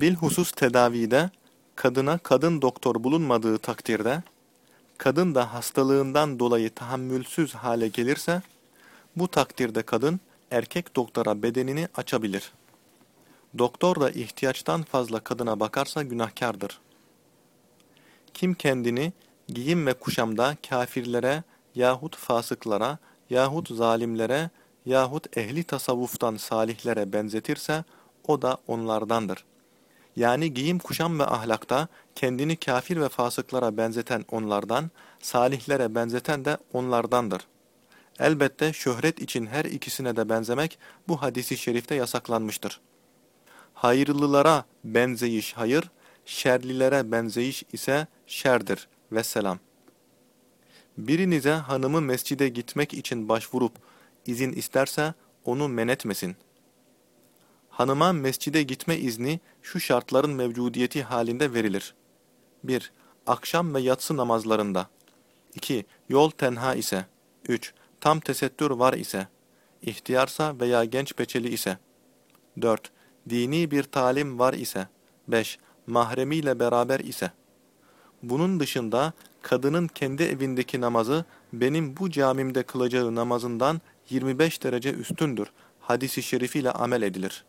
Bilhusus tedavide kadına kadın doktor bulunmadığı takdirde kadın da hastalığından dolayı tahammülsüz hale gelirse bu takdirde kadın erkek doktora bedenini açabilir. Doktor da ihtiyaçtan fazla kadına bakarsa günahkardır. Kim kendini giyim ve kuşamda kafirlere yahut fasıklara yahut zalimlere yahut ehli tasavvuftan salihlere benzetirse o da onlardandır. Yani giyim kuşam ve ahlakta kendini kafir ve fasıklara benzeten onlardan, salihlere benzeten de onlardandır. Elbette şöhret için her ikisine de benzemek bu hadisi şerifte yasaklanmıştır. Hayırlılara benzeyiş hayır, şerlilere benzeyiş ise şerdir. Vesselam. Birinize hanımı mescide gitmek için başvurup izin isterse onu men etmesin. Hanıma mescide gitme izni şu şartların mevcudiyeti halinde verilir. 1. Akşam ve yatsı namazlarında. 2. Yol tenha ise. 3. Tam tesettür var ise. İhtiyarsa veya genç peçeli ise. 4. Dini bir talim var ise. 5. Mahremiyle beraber ise. Bunun dışında kadının kendi evindeki namazı benim bu camimde kılacağı namazından 25 derece üstündür. Hadisi şerifiyle amel edilir.